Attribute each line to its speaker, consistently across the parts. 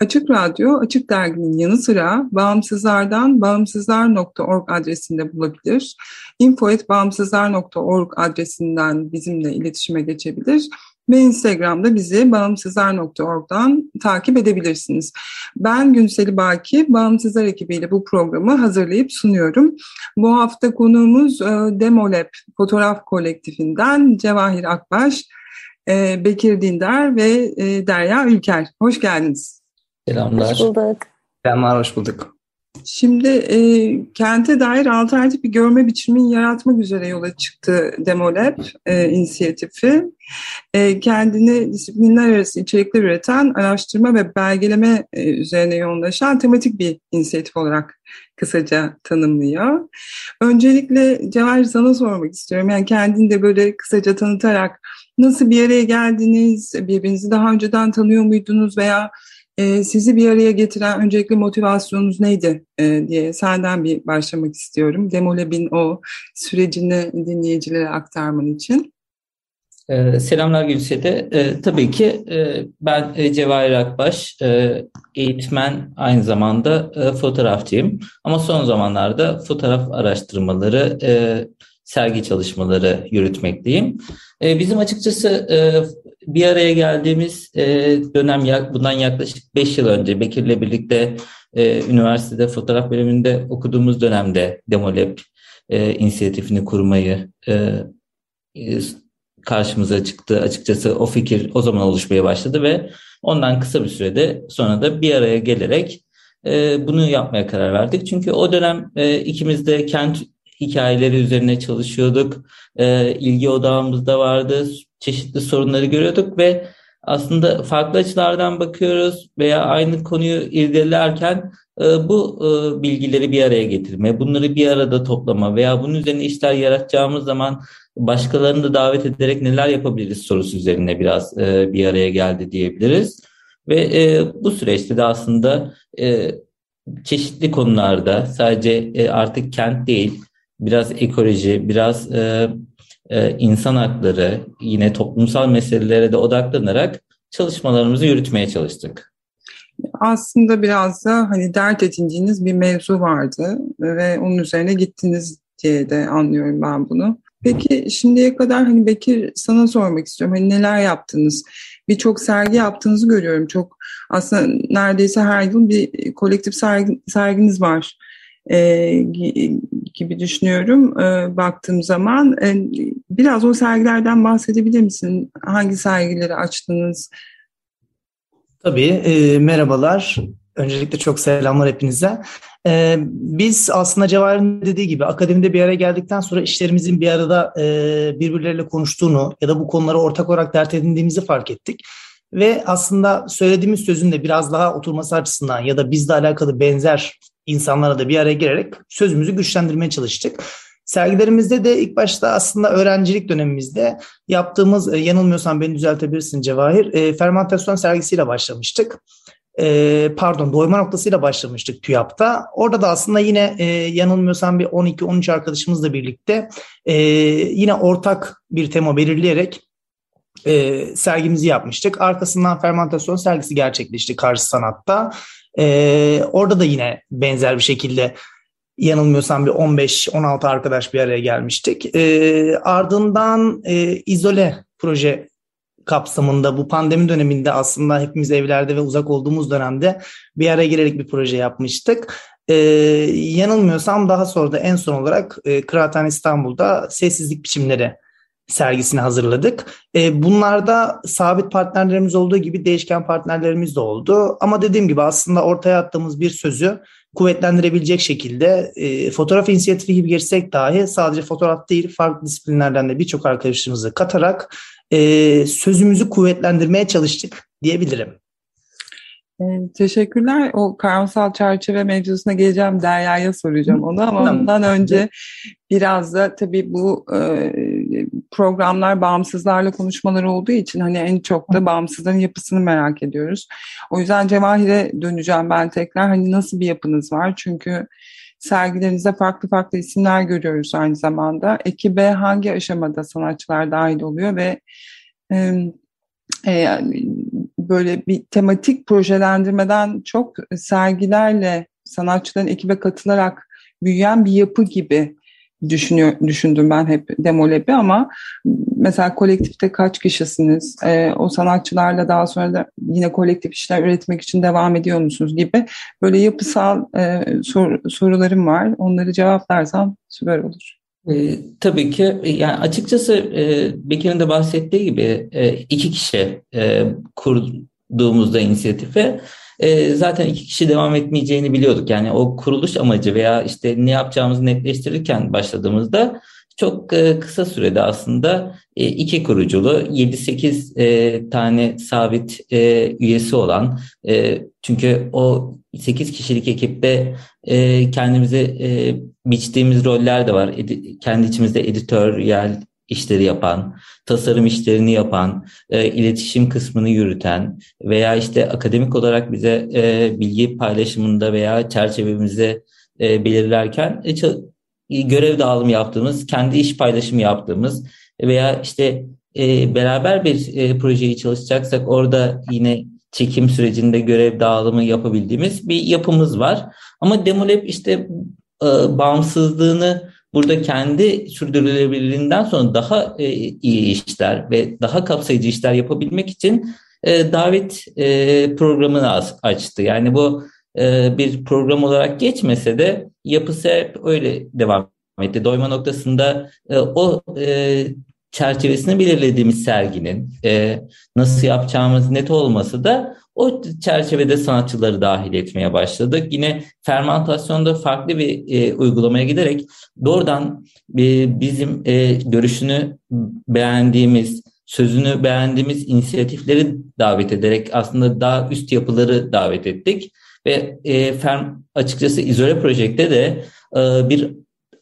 Speaker 1: Açık Radyo, Açık Dergi'nin yanı sıra bağımsızlardan bağımsızlar.org adresinde bulabilir. info.bağımsızlar.org adresinden bizimle iletişime geçebilir ve Instagram'da bizi bağımsızlar.org'dan takip edebilirsiniz. Ben Günseli Baki, Bağımsızlar ekibiyle bu programı hazırlayıp sunuyorum. Bu hafta konuğumuz e, Demolab Fotoğraf Kolektifinden Cevahir Akbaş, e, Bekir Dindar ve e, Derya Ülker. Hoş geldiniz.
Speaker 2: Selamlar.
Speaker 3: Hoş bulduk.
Speaker 2: Selamlar, hoş bulduk.
Speaker 1: Şimdi e, kente dair alternatif bir görme biçimini yaratmak üzere yola çıktı Demolab e, inisiyatifi. E, kendini disiplinler arası içerikler üreten, araştırma ve belgeleme e, üzerine yoğunlaşan tematik bir inisiyatif olarak kısaca tanımlıyor. Öncelikle Cevahir sana sormak istiyorum. Yani kendini de böyle kısaca tanıtarak nasıl bir araya geldiniz, birbirinizi daha önceden tanıyor muydunuz veya e, sizi bir araya getiren öncelikle motivasyonunuz neydi e, diye senden bir başlamak istiyorum. Demolab'in o sürecini dinleyicilere aktarman için.
Speaker 2: Ee, selamlar Gülsede. Ee, tabii ki e, ben e, Cevahir Akbaş, e, eğitmen aynı zamanda e, fotoğrafçıyım. Ama son zamanlarda fotoğraf araştırmaları, e, sergi çalışmaları yürütmekteyim. E, bizim açıkçası e, bir araya geldiğimiz e, dönem bundan yaklaşık 5 yıl önce Bekir'le birlikte e, üniversitede fotoğraf bölümünde okuduğumuz dönemde Demolab e, inisiyatifini kurmayı karşımıza çıktı. Açıkçası o fikir o zaman oluşmaya başladı ve ondan kısa bir sürede sonra da bir araya gelerek bunu yapmaya karar verdik. Çünkü o dönem e, ikimiz de kent hikayeleri üzerine çalışıyorduk. E, ilgi odağımızda vardı. Çeşitli sorunları görüyorduk ve aslında farklı açılardan bakıyoruz veya aynı konuyu irdelerken e, bu e, bilgileri bir araya getirme, bunları bir arada toplama veya bunun üzerine işler yaratacağımız zaman başkalarını da davet ederek neler yapabiliriz sorusu üzerine biraz e, bir araya geldi diyebiliriz. Ve bu süreçte de aslında çeşitli konularda sadece artık kent değil biraz ekoloji, biraz e, e, insan hakları, yine toplumsal meselelere de odaklanarak çalışmalarımızı yürütmeye çalıştık.
Speaker 1: Aslında biraz da hani dert edindiğiniz bir mevzu vardı ve onun üzerine gittiniz diye de anlıyorum ben bunu. Peki şimdiye kadar hani Bekir sana sormak istiyorum. Hani neler yaptınız? Birçok sergi yaptığınızı görüyorum. Çok aslında neredeyse her yıl bir kolektif sergi, serginiz var e, gibi düşünüyorum e, baktığım zaman. E, biraz o sergilerden bahsedebilir misin? Hangi sergileri açtınız?
Speaker 4: Tabii, e, merhabalar. Öncelikle çok selamlar hepinize. Ee, biz aslında Cevahir'in dediği gibi akademide bir araya geldikten sonra işlerimizin bir arada e, birbirleriyle konuştuğunu ya da bu konuları ortak olarak dert edindiğimizi fark ettik. Ve aslında söylediğimiz sözün de biraz daha oturması açısından ya da bizle alakalı benzer insanlara da bir araya gelerek sözümüzü güçlendirmeye çalıştık. Sergilerimizde de ilk başta aslında öğrencilik dönemimizde yaptığımız, e, yanılmıyorsam beni düzeltebilirsin Cevahir, e, fermentasyon sergisiyle başlamıştık. E, pardon, doyma noktasıyla başlamıştık TÜYAP'ta. Orada da aslında yine e, yanılmıyorsam bir 12-13 arkadaşımızla birlikte e, yine ortak bir tema belirleyerek e, sergimizi yapmıştık. Arkasından fermentasyon sergisi gerçekleşti Karşı Sanat'ta. E, orada da yine benzer bir şekilde yanılmıyorsam bir 15-16 arkadaş bir araya gelmiştik. E, ardından e, izole proje kapsamında bu pandemi döneminde aslında hepimiz evlerde ve uzak olduğumuz dönemde bir araya gelerek bir proje yapmıştık. Ee, yanılmıyorsam daha sonra da en son olarak e, Kıraathane İstanbul'da sessizlik biçimleri sergisini hazırladık. E, bunlarda sabit partnerlerimiz olduğu gibi değişken partnerlerimiz de oldu. Ama dediğim gibi aslında ortaya attığımız bir sözü kuvvetlendirebilecek şekilde e, fotoğraf inisiyatifi gibi geçsek dahi sadece fotoğraf değil farklı disiplinlerden de birçok arkadaşımızı katarak e, sözümüzü kuvvetlendirmeye çalıştık diyebilirim.
Speaker 1: Ee, teşekkürler. O karamsal çerçeve mevzusuna geleceğim. Derya'ya soracağım onu ama ondan önce biraz da tabii bu e, programlar bağımsızlarla konuşmalar olduğu için hani en çok da bağımsızların yapısını merak ediyoruz. O yüzden Cevahir'e döneceğim ben tekrar. Hani nasıl bir yapınız var? Çünkü sergilerinizde farklı farklı isimler görüyoruz aynı zamanda. Ekibe hangi aşamada sanatçılar dahil oluyor ve e, e, böyle bir tematik projelendirmeden çok sergilerle sanatçıların ekibe katılarak büyüyen bir yapı gibi düşünüyor, düşündüm ben hep Demolab'i ama mesela kolektifte kaç kişisiniz? E, o sanatçılarla daha sonra da yine kolektif işler üretmek için devam ediyor musunuz gibi böyle yapısal e, sor, sorularım var. Onları cevaplarsam süper olur.
Speaker 2: E, tabii ki yani açıkçası e, Bekir'in de bahsettiği gibi e, iki kişi e, kurduğumuzda inisiyatife e, zaten iki kişi devam etmeyeceğini biliyorduk. Yani o kuruluş amacı veya işte ne yapacağımızı netleştirirken başladığımızda çok e, kısa sürede aslında e, iki kuruculu 7-8 e, tane sabit üyesi olan çünkü o 8 kişilik ekipte e, kendimize e, biçtiğimiz roller de var. Kendi içimizde editoryal işleri yapan, tasarım işlerini yapan, e, iletişim kısmını yürüten veya işte akademik olarak bize e, bilgi paylaşımında veya çerçevemizi e, belirlerken e, görev dağılımı yaptığımız, kendi iş paylaşımı yaptığımız veya işte e, beraber bir e, projeyi çalışacaksak orada yine çekim sürecinde görev dağılımı yapabildiğimiz bir yapımız var. Ama Demolab işte e, bağımsızlığını burada kendi sürdürülebilirliğinden sonra daha e, iyi işler ve daha kapsayıcı işler yapabilmek için e, davet e, programını açtı. Yani bu e, bir program olarak geçmese de yapısı hep öyle devam etti. Doyma noktasında e, o e, çerçevesini belirlediğimiz serginin e, nasıl yapacağımız net olması da o çerçevede sanatçıları dahil etmeye başladık. Yine fermentasyonda farklı bir e, uygulamaya giderek doğrudan e, bizim e, görüşünü beğendiğimiz, sözünü beğendiğimiz inisiyatifleri davet ederek aslında daha üst yapıları davet ettik. Ve e, ferm, açıkçası izole projekte de e, bir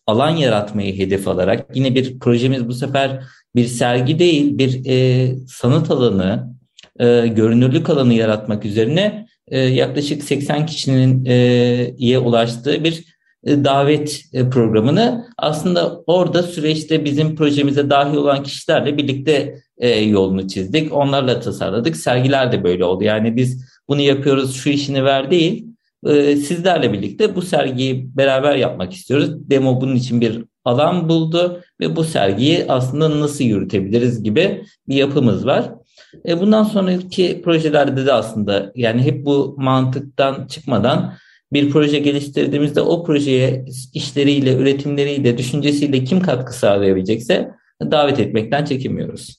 Speaker 2: alan yaratmayı hedef alarak yine bir projemiz bu sefer bir sergi değil bir e, sanat alanı, e, görünürlük alanı yaratmak üzerine e, yaklaşık 80 kişinin e, ulaştığı bir e, davet e, programını aslında orada süreçte bizim projemize dahil olan kişilerle birlikte e, yolunu çizdik. Onlarla tasarladık. Sergiler de böyle oldu. Yani biz bunu yapıyoruz şu işini ver değil. E, sizlerle birlikte bu sergiyi beraber yapmak istiyoruz. Demo bunun için bir alan buldu ve bu sergiyi aslında nasıl yürütebiliriz gibi bir yapımız var. E, bundan sonraki projelerde de aslında yani hep bu mantıktan çıkmadan bir proje geliştirdiğimizde o projeye işleriyle, üretimleriyle, düşüncesiyle kim katkı sağlayabilecekse davet etmekten çekinmiyoruz.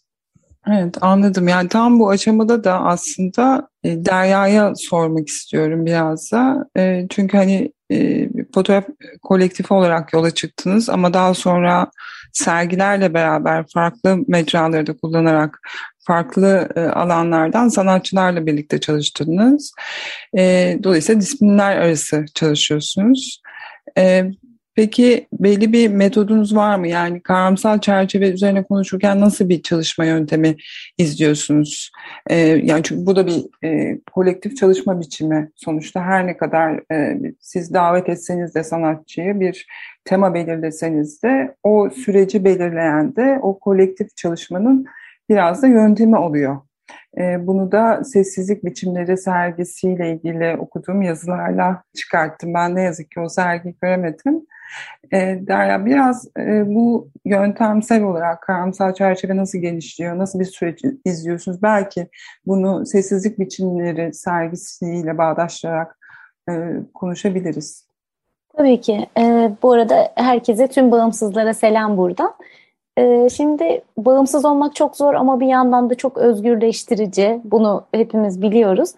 Speaker 1: Evet anladım. Yani tam bu aşamada da aslında e, Derya'ya sormak istiyorum biraz da. E, çünkü hani e, fotoğraf kolektifi olarak yola çıktınız ama daha sonra sergilerle beraber farklı mecraları da kullanarak farklı e, alanlardan sanatçılarla birlikte çalıştınız. E, dolayısıyla disiplinler arası çalışıyorsunuz. Peki belli bir metodunuz var mı? Yani kavramsal çerçeve üzerine konuşurken nasıl bir çalışma yöntemi izliyorsunuz? Ee, yani çünkü bu da bir e, kolektif çalışma biçimi. Sonuçta her ne kadar e, siz davet etseniz de sanatçıyı bir tema belirleseniz de o süreci belirleyen de o kolektif çalışmanın biraz da yöntemi oluyor. E, bunu da sessizlik biçimleri sergisiyle ilgili okuduğum yazılarla çıkarttım. Ben ne yazık ki o sergiyi göremedim. E, Derya biraz e, bu yöntemsel olarak karamsal çerçeve nasıl gelişiyor, nasıl bir süreç izliyorsunuz? Belki bunu sessizlik biçimleri sergisiyle bağdaştırarak e, konuşabiliriz.
Speaker 3: Tabii ki. E, bu arada herkese, tüm bağımsızlara selam buradan. E, şimdi bağımsız olmak çok zor ama bir yandan da çok özgürleştirici. Bunu hepimiz biliyoruz.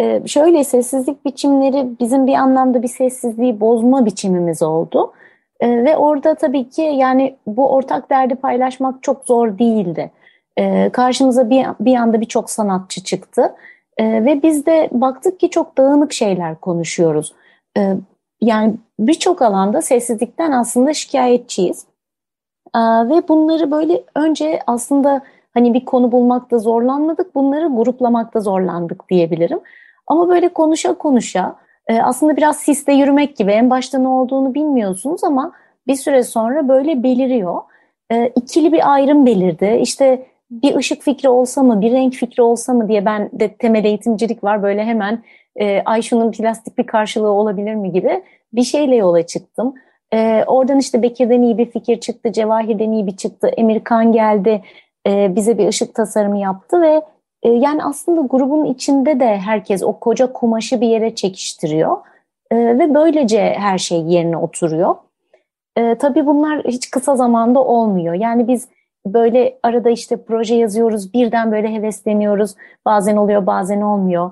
Speaker 3: E, şöyle sessizlik biçimleri bizim bir anlamda bir sessizliği bozma biçimimiz oldu. E, ve orada tabii ki yani bu ortak derdi paylaşmak çok zor değildi. E, karşımıza bir, bir anda birçok sanatçı çıktı. E, ve biz de baktık ki çok dağınık şeyler konuşuyoruz. E, yani birçok alanda sessizlikten aslında şikayetçiyiz. E, ve bunları böyle önce aslında hani bir konu bulmakta zorlanmadık, bunları gruplamakta zorlandık diyebilirim. Ama böyle konuşa konuşa e, aslında biraz siste yürümek gibi en başta ne olduğunu bilmiyorsunuz ama bir süre sonra böyle beliriyor. E, ikili bir ayrım belirdi. İşte bir ışık fikri olsa mı, bir renk fikri olsa mı diye ben de temel eğitimcilik var böyle hemen e, ay şunun plastik bir karşılığı olabilir mi gibi bir şeyle yola çıktım. E, oradan işte Bekir'den iyi bir fikir çıktı, Cevahir'den iyi bir çıktı, Emirkan geldi, e, bize bir ışık tasarımı yaptı ve e, yani aslında grubun içinde de herkes o koca kumaşı bir yere çekiştiriyor e, ve böylece her şey yerine oturuyor. E, tabii bunlar hiç kısa zamanda olmuyor. Yani biz böyle arada işte proje yazıyoruz, birden böyle hevesleniyoruz. Bazen oluyor, bazen olmuyor.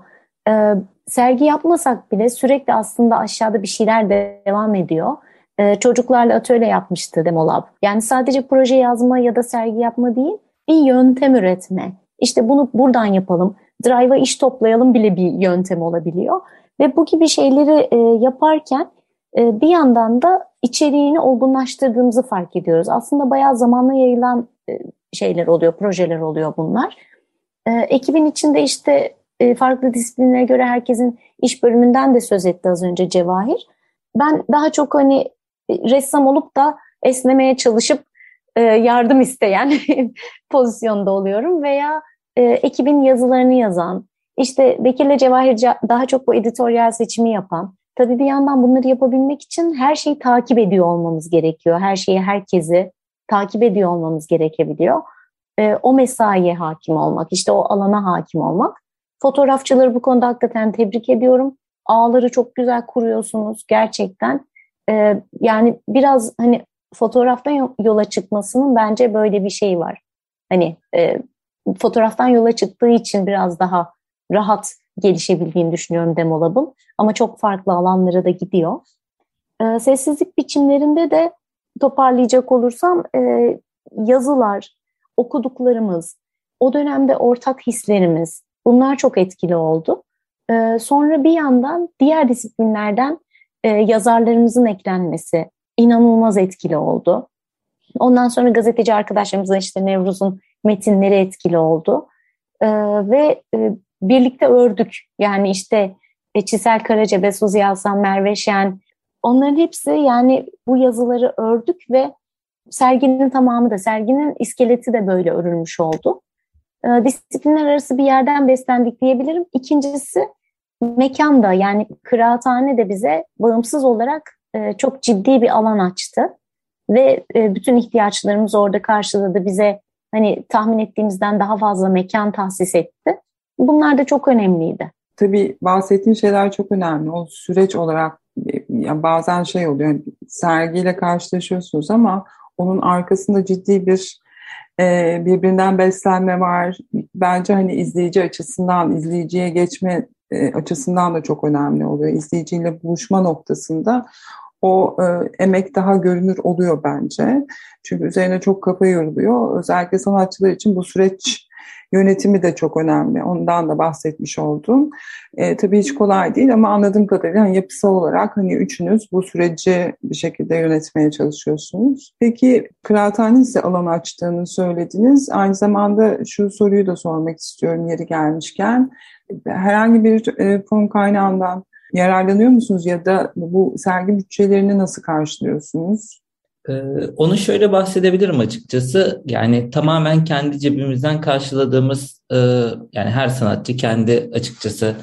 Speaker 3: E, sergi yapmasak bile sürekli aslında aşağıda bir şeyler de devam ediyor. E, çocuklarla atölye yapmıştı Demolab. Yani sadece proje yazma ya da sergi yapma değil, bir yöntem üretme işte bunu buradan yapalım, drive'a iş toplayalım bile bir yöntem olabiliyor. Ve bu gibi şeyleri e, yaparken e, bir yandan da içeriğini olgunlaştırdığımızı fark ediyoruz. Aslında bayağı zamanla yayılan e, şeyler oluyor, projeler oluyor bunlar. E, ekibin içinde işte e, farklı disiplinlere göre herkesin iş bölümünden de söz etti az önce Cevahir. Ben daha çok hani e, ressam olup da esnemeye çalışıp e, yardım isteyen pozisyonda oluyorum veya e, ekibin yazılarını yazan, işte Bekir'le Cevahir daha çok bu editoryal seçimi yapan. Tabii bir yandan bunları yapabilmek için her şeyi takip ediyor olmamız gerekiyor. Her şeyi, herkesi takip ediyor olmamız gerekebiliyor. E, o mesaiye hakim olmak, işte o alana hakim olmak. Fotoğrafçıları bu konuda hakikaten tebrik ediyorum. Ağları çok güzel kuruyorsunuz gerçekten. E, yani biraz hani fotoğraftan yola çıkmasının bence böyle bir şey var. Hani e, fotoğraftan yola çıktığı için biraz daha rahat gelişebildiğini düşünüyorum Demolab'ın. Ama çok farklı alanlara da gidiyor. E, sessizlik biçimlerinde de toparlayacak olursam e, yazılar, okuduklarımız, o dönemde ortak hislerimiz bunlar çok etkili oldu. E, sonra bir yandan diğer disiplinlerden e, yazarlarımızın eklenmesi inanılmaz etkili oldu. Ondan sonra gazeteci arkadaşlarımızın işte Nevruz'un metinleri etkili oldu. E, ve e, birlikte ördük. Yani işte e, Çisel Karaca, Suzi Alsan, Merve Şen onların hepsi yani bu yazıları ördük ve serginin tamamı da, serginin iskeleti de böyle örülmüş oldu. E, disiplinler arası bir yerden beslendik diyebilirim. İkincisi mekan da yani kıraathane de bize bağımsız olarak e, çok ciddi bir alan açtı. Ve e, bütün ihtiyaçlarımız orada karşıladı. Bize hani tahmin ettiğimizden daha fazla mekan tahsis etti. Bunlar da çok önemliydi.
Speaker 1: Tabii bahsettiğin şeyler çok önemli. O süreç olarak ya bazen şey oluyor, yani sergiyle karşılaşıyorsunuz ama onun arkasında ciddi bir e, birbirinden beslenme var. Bence hani izleyici açısından, izleyiciye geçme e, açısından da çok önemli oluyor. İzleyiciyle buluşma noktasında o e, emek daha görünür oluyor bence. Çünkü üzerine çok kafa yoruluyor. Özellikle sanatçılar için bu süreç yönetimi de çok önemli. Ondan da bahsetmiş oldum. E, tabii hiç kolay değil ama anladığım kadarıyla hani yapısal olarak hani üçünüz bu süreci bir şekilde yönetmeye çalışıyorsunuz. Peki kıraathanenin size alan açtığını söylediniz. Aynı zamanda şu soruyu da sormak istiyorum yeri gelmişken. Herhangi bir e, fon kaynağından yararlanıyor musunuz ya da bu sergi bütçelerini nasıl karşılıyorsunuz?
Speaker 2: Ee, onu şöyle bahsedebilirim açıkçası. Yani tamamen kendi cebimizden karşıladığımız, e, yani her sanatçı kendi açıkçası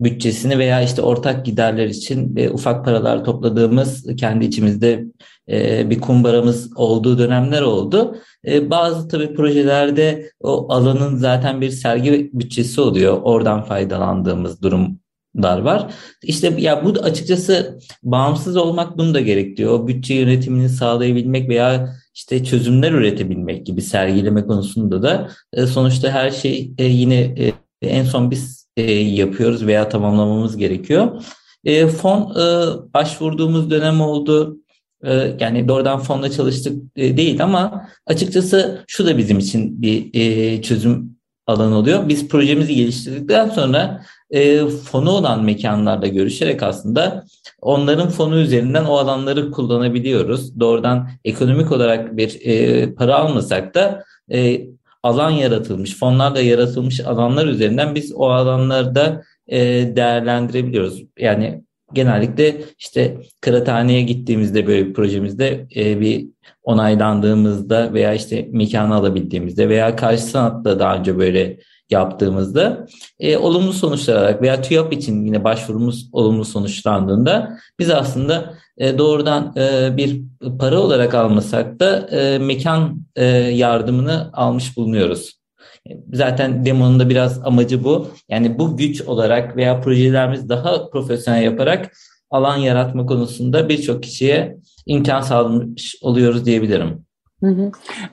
Speaker 2: bütçesini veya işte ortak giderler için e, ufak paralar topladığımız kendi içimizde e, bir kumbaramız olduğu dönemler oldu. E, bazı tabii projelerde o alanın zaten bir sergi bütçesi oluyor. Oradan faydalandığımız durumlar var. İşte ya bu açıkçası bağımsız olmak bunu da gerektiriyor. Bütçe yönetimini sağlayabilmek veya işte çözümler üretebilmek gibi sergileme konusunda da e, sonuçta her şey e, yine e, en son biz yapıyoruz veya tamamlamamız gerekiyor. Fon başvurduğumuz dönem oldu. Yani doğrudan fonla çalıştık değil ama açıkçası şu da bizim için bir çözüm alanı oluyor. Biz projemizi geliştirdikten sonra e, fonu olan mekanlarda görüşerek aslında onların fonu üzerinden o alanları kullanabiliyoruz. Doğrudan ekonomik olarak bir e, para almasak da e, alan yaratılmış, fonlarla yaratılmış alanlar üzerinden biz o alanlarda e, değerlendirebiliyoruz. Yani genellikle işte kıraathaneye gittiğimizde böyle bir projemizde e, bir onaylandığımızda veya işte mekanı alabildiğimizde veya karşı sanatta daha önce böyle yaptığımızda e, olumlu sonuçlar alarak veya TÜYAP için yine başvurumuz olumlu sonuçlandığında biz aslında e, doğrudan e, bir para olarak almasak da e, mekan e, yardımını almış bulunuyoruz. Zaten demonun da biraz amacı bu. Yani bu güç olarak veya projelerimiz daha profesyonel yaparak alan yaratma konusunda birçok kişiye imkan sağlamış oluyoruz diyebilirim.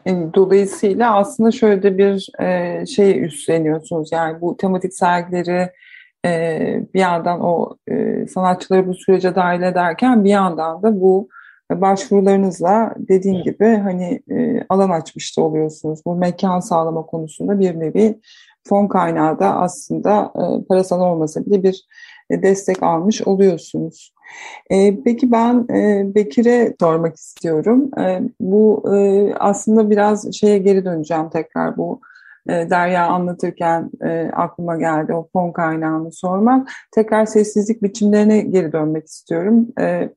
Speaker 1: E, dolayısıyla aslında şöyle bir e, şey üstleniyorsunuz. Yani bu tematik sergileri e, bir yandan o e, sanatçıları bu sürece dahil ederken bir yandan da bu başvurularınızla dediğim gibi hani e, alan açmış da oluyorsunuz. Bu mekan sağlama konusunda bir nevi fon kaynağı da aslında e, parasal olmasa bile bir destek almış oluyorsunuz. E, peki ben e, Bekir'e sormak istiyorum. E, bu e, aslında biraz şeye geri döneceğim tekrar bu e, Derya anlatırken e, aklıma geldi o fon kaynağını sormak. Tekrar sessizlik biçimlerine geri dönmek istiyorum. E,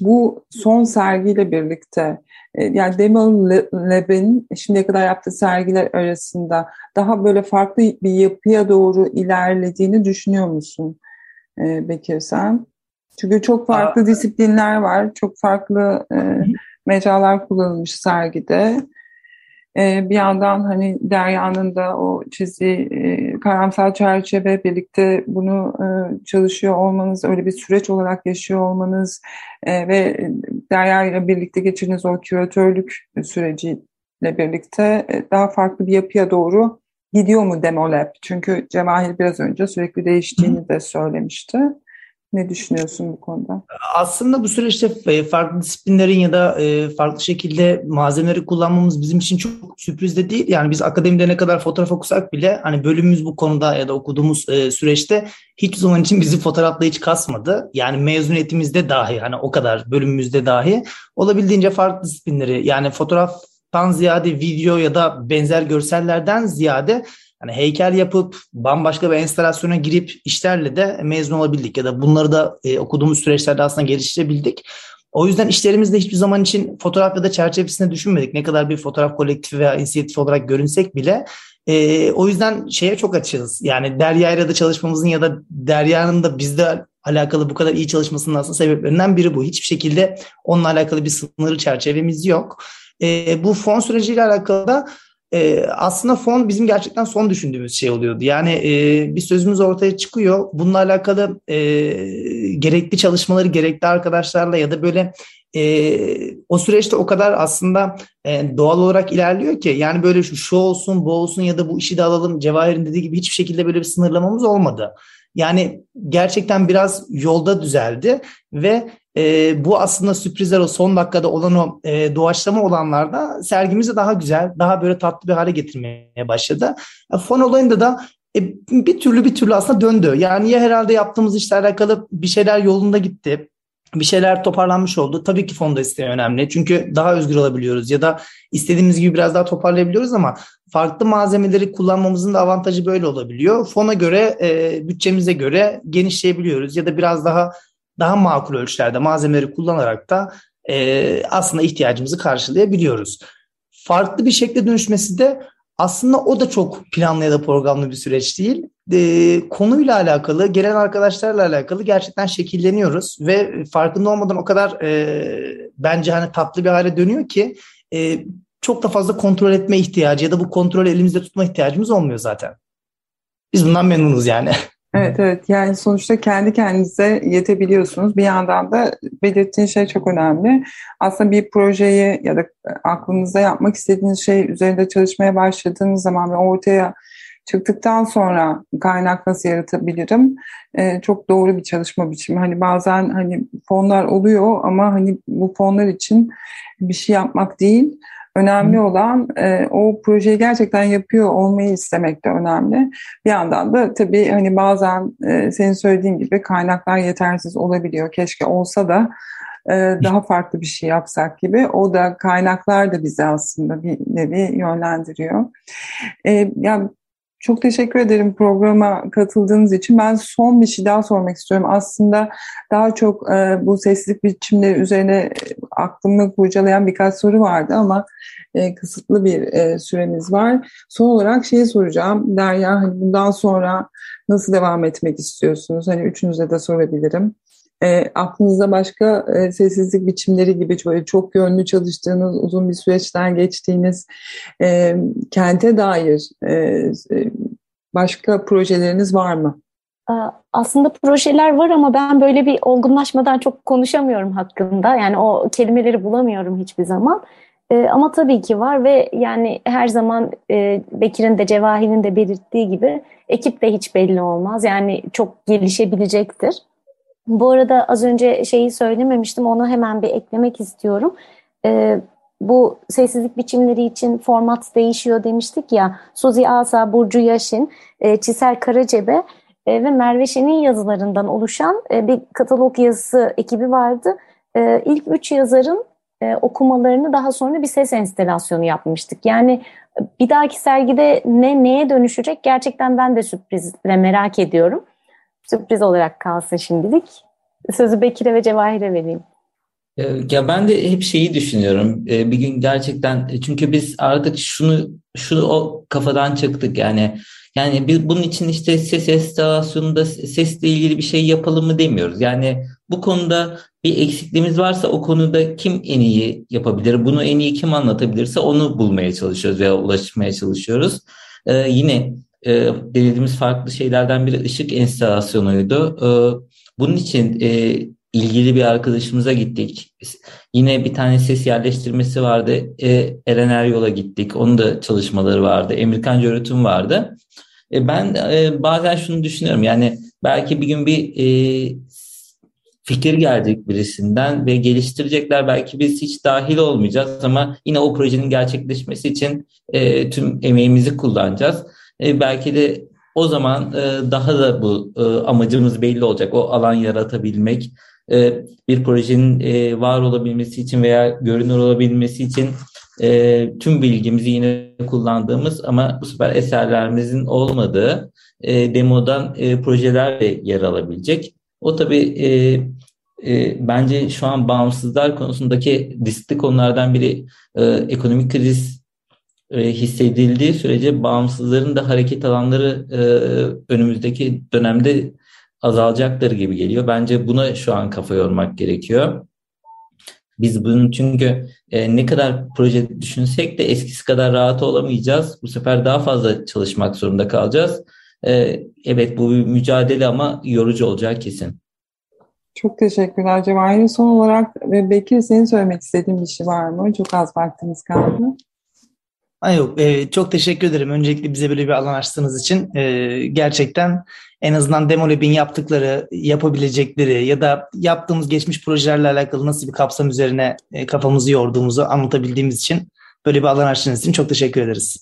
Speaker 1: bu son sergiyle birlikte e, yani Demon Lab'in şimdiye kadar yaptığı sergiler arasında daha böyle farklı bir yapıya doğru ilerlediğini düşünüyor musun e, Bekir sen? Çünkü çok farklı Aa. disiplinler var, çok farklı e, mecralar kullanılmış sergide. E, bir yandan hani Derya'nın da o çizdiği e, karamsal çerçeve birlikte bunu e, çalışıyor olmanız, öyle bir süreç olarak yaşıyor olmanız e, ve Derya ile birlikte geçirdiğiniz o küratörlük süreciyle birlikte e, daha farklı bir yapıya doğru gidiyor mu Demolab? Çünkü Cemahir biraz önce sürekli değiştiğini de söylemişti. Ne düşünüyorsun bu konuda?
Speaker 4: Aslında bu süreçte e, farklı disiplinlerin ya da e, farklı şekilde malzemeleri kullanmamız bizim için çok sürpriz de değil. Yani biz akademide ne kadar fotoğraf okusak bile hani bölümümüz bu konuda ya da okuduğumuz e, süreçte hiç zaman için bizi fotoğrafla hiç kasmadı. Yani mezuniyetimizde dahi hani o kadar bölümümüzde dahi olabildiğince farklı disiplinleri yani fotoğraftan ziyade video ya da benzer görsellerden ziyade hani heykel yapıp bambaşka bir enstalasyona girip işlerle de mezun olabildik ya da bunları da e, okuduğumuz süreçlerde aslında geliştirebildik. O yüzden işlerimizde hiçbir zaman için fotoğraf ya da çerçevesine düşünmedik. Ne kadar bir fotoğraf kolektifi veya inisiyatif olarak görünsek bile e, o yüzden şeye çok açığız. Yani Derya ile de çalışmamızın ya da Derya'nın da bizde alakalı bu kadar iyi çalışmasının aslında sebeplerinden biri bu. Hiçbir şekilde onunla alakalı bir sınırlı çerçevemiz yok. E, bu fon süreciyle alakalı da e, aslında fon bizim gerçekten son düşündüğümüz şey oluyordu. Yani e, bir sözümüz ortaya çıkıyor. Bununla alakalı e, gerekli çalışmaları gerekli arkadaşlarla ya da böyle e, o süreçte o kadar aslında e, doğal olarak ilerliyor ki yani böyle şu, şu olsun bu olsun ya da bu işi de alalım Cevahir'in dediği gibi hiçbir şekilde böyle bir sınırlamamız olmadı. Yani gerçekten biraz yolda düzeldi ve e, bu aslında sürprizler o son dakikada olan o e, doğaçlama olanlarda sergimizi daha güzel, daha böyle tatlı bir hale getirmeye başladı. E, fon olayında da e, bir türlü bir türlü aslında döndü. Yani ya herhalde yaptığımız işlerle alakalı bir şeyler yolunda gitti. Bir şeyler toparlanmış oldu. Tabii ki fonda isteği önemli. Çünkü daha özgür olabiliyoruz ya da istediğimiz gibi biraz daha toparlayabiliyoruz ama farklı malzemeleri kullanmamızın da avantajı böyle olabiliyor. Fona göre, e, bütçemize göre genişleyebiliyoruz ya da biraz daha daha makul ölçülerde malzemeleri kullanarak da e, aslında ihtiyacımızı karşılayabiliyoruz. Farklı bir şekilde dönüşmesi de aslında o da çok planlı ya da programlı bir süreç değil. e, konuyla alakalı, gelen arkadaşlarla alakalı gerçekten şekilleniyoruz ve farkında olmadan o kadar e, bence hani tatlı bir hale dönüyor ki e, çok da fazla kontrol etme ihtiyacı ya da bu kontrolü elimizde tutma ihtiyacımız olmuyor zaten. Biz bundan memnunuz yani.
Speaker 1: Evet evet yani sonuçta kendi kendinize yetebiliyorsunuz. Bir yandan da belirttiğin şey çok önemli. Aslında bir projeyi ya da aklınızda yapmak istediğiniz şey üzerinde çalışmaya başladığınız zaman ve ortaya çıktıktan sonra kaynak nasıl yaratabilirim? Ee, çok doğru bir çalışma biçimi. Hani bazen hani fonlar oluyor ama hani bu fonlar için bir şey yapmak değil Önemli olan e, o projeyi gerçekten yapıyor olmayı istemek de önemli. Bir yandan da tabii hani bazen e, senin söylediğin gibi kaynaklar yetersiz olabiliyor. Keşke olsa da e, daha farklı bir şey yapsak gibi. O da kaynaklar da bizi aslında bir nevi yönlendiriyor. E, yani çok teşekkür ederim programa katıldığınız için. Ben son bir şey daha sormak istiyorum. Aslında daha çok e, bu sessizlik biçimleri üzerine aklımı kurcalayan birkaç soru vardı ama e, kısıtlı bir e, süremiz var. Son olarak şeyi soracağım. Derya hani bundan sonra nasıl devam etmek istiyorsunuz? Hani üçünüze de sorabilirim. E, aklınızda başka e, sessizlik biçimleri gibi böyle çok yönlü çalıştığınız, uzun bir süreçten geçtiğiniz e, kente dair e, e başka projeleriniz var mı?
Speaker 3: Aslında projeler var ama ben böyle bir olgunlaşmadan çok konuşamıyorum hakkında. Yani o kelimeleri bulamıyorum hiçbir zaman. E, ama tabii ki var ve yani her zaman e, Bekir'in de Cevahir'in de belirttiği gibi ekip de hiç belli olmaz. Yani çok gelişebilecektir. Bu arada az önce şeyi söylememiştim onu hemen bir eklemek istiyorum. E, bu sessizlik biçimleri için format değişiyor demiştik ya. Suzi Asa, Burcu Yaşin, e, Çisel Karacebe e, ve Merve Şen'in yazılarından oluşan e, bir katalog yazısı ekibi vardı. E, ilk üç yazarın e, okumalarını daha sonra bir ses enstelasyonu yapmıştık. Yani bir dahaki sergide ne neye dönüşecek gerçekten ben de sürprizle merak ediyorum. Sürpriz olarak kalsın şimdilik. Sözü Bekir'e ve Cevahir'e vereyim.
Speaker 2: Ee, ya ben de hep şeyi düşünüyorum. Ee, bir gün gerçekten çünkü biz artık şunu şunu o kafadan çıktık yani. Yani bir, bunun için işte ses enstalasyonunda sesle ilgili bir şey yapalım mı demiyoruz. Yani bu konuda bir eksikliğimiz varsa o konuda kim en iyi yapabilir, bunu en iyi kim anlatabilirse onu bulmaya çalışıyoruz veya ulaşmaya çalışıyoruz. Ee, yine e, denediğimiz farklı şeylerden biri ışık enstalasyonuydu. Ee, bunun için e, ilgili bir arkadaşımıza gittik. Yine bir tane ses yerleştirmesi vardı. E, Eren Eryol'a gittik. Onun da çalışmaları vardı. Emirkan Cöret'ün vardı. E, ben e, bazen şunu düşünüyorum. Yani belki bir gün bir e, fikir gelecek birisinden ve geliştirecekler. Belki biz hiç dahil olmayacağız ama yine o projenin gerçekleşmesi için e, tüm emeğimizi kullanacağız. E, belki de o zaman e, daha da bu e, amacımız belli olacak. O alan yaratabilmek, e, bir projenin e, var olabilmesi için veya görünür olabilmesi için e, tüm bilgimizi yine kullandığımız ama bu sefer eserlerimizin olmadığı e, demodan e, projeler de yer alabilecek. O tabii e, e, bence şu an bağımsızlar konusundaki riskli konulardan biri e, ekonomik kriz e, hissedildiği sürece bağımsızların da hareket alanları e, önümüzdeki dönemde azalacaktır gibi geliyor. Bence buna şu an kafa yormak gerekiyor. Biz bunun çünkü e, ne kadar proje düşünsek de eskisi kadar rahat olamayacağız. Bu sefer daha fazla çalışmak zorunda kalacağız. Evet bu bir mücadele ama yorucu olacak kesin.
Speaker 1: Çok teşekkürler Cevahir. Son olarak Bekir senin söylemek istediğin bir şey var mı? Çok az vaktimiz kaldı.
Speaker 4: Ay yok, e, çok teşekkür ederim. Öncelikle bize böyle bir alan açtığınız için. E, gerçekten en azından Demolab'in yaptıkları, yapabilecekleri ya da yaptığımız geçmiş projelerle alakalı nasıl bir kapsam üzerine e, kafamızı yorduğumuzu anlatabildiğimiz için böyle bir alan açtığınız için çok teşekkür ederiz.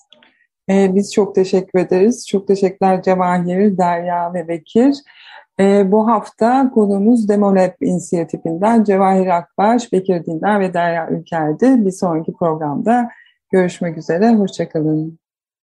Speaker 1: E, biz çok teşekkür ederiz. Çok teşekkürler Cevahir, Derya ve Bekir. E, bu hafta konumuz Demolab inisiyatifinden Cevahir Akbaş, Bekir Dindar ve Derya Ülker'di. Bir sonraki programda görüşmek üzere. Hoşçakalın.